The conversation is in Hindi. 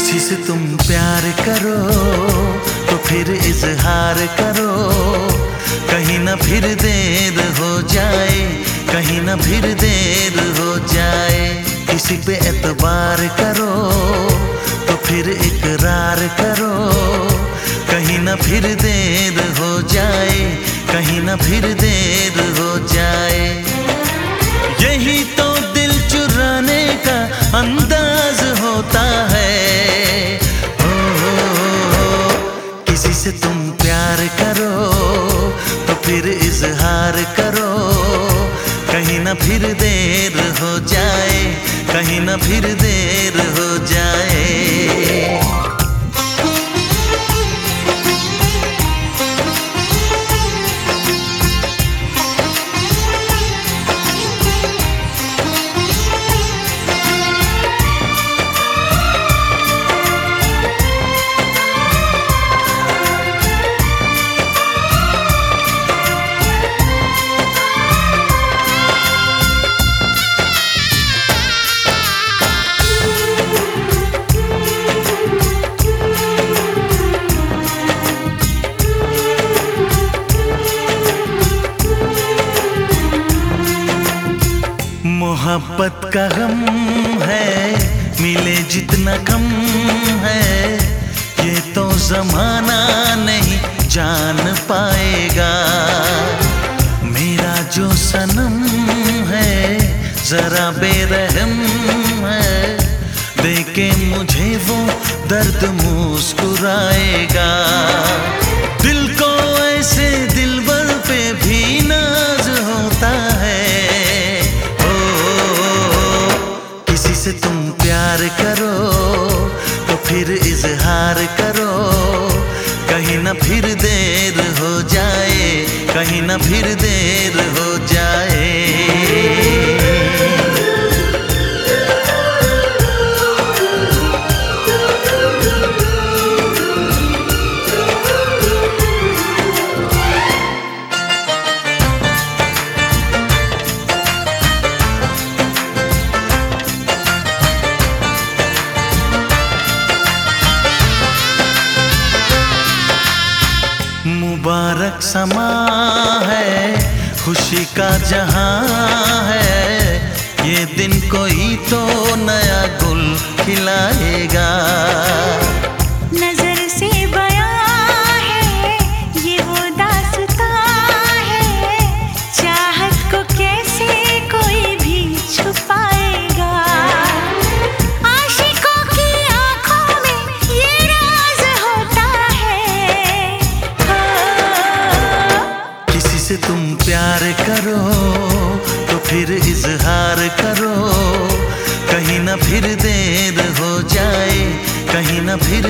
किसी से तुम प्यार करो तो फिर इजहार करो। कहीं ना फिर देर हो जाए, कहीं ना फिर देर हो जाए। किसी पे एतबार करो तो फिर इकरार करो। कहीं ना फिर देर हो जाए, कहीं ना फिर देर हो जाए। यही तो दिल चुराने का अंदाज होता है। से तुम प्यार करो तो फिर इजहार करो। कहीं ना फिर देर हो जाए, कहीं ना फिर देर हो जाए। मोहब्बत का गम है, मिले जितना कम है। ये तो जमाना नहीं जान पाएगा। मेरा जो सनम है, जरा बेरहम है। देखे मुझे वो दर्द मुस्कुराएगा। फिर इजहार करो। कहीं ना फिर देर हो जाए कहीं ना फिर देर मुबारक समा है खुशी का जहाँ है। ये दिन कोई तो नया गुल खिलाएगा। से तुम प्यार करो तो फिर इजहार करो। कहीं ना फिर देर हो जाए, कहीं ना फिर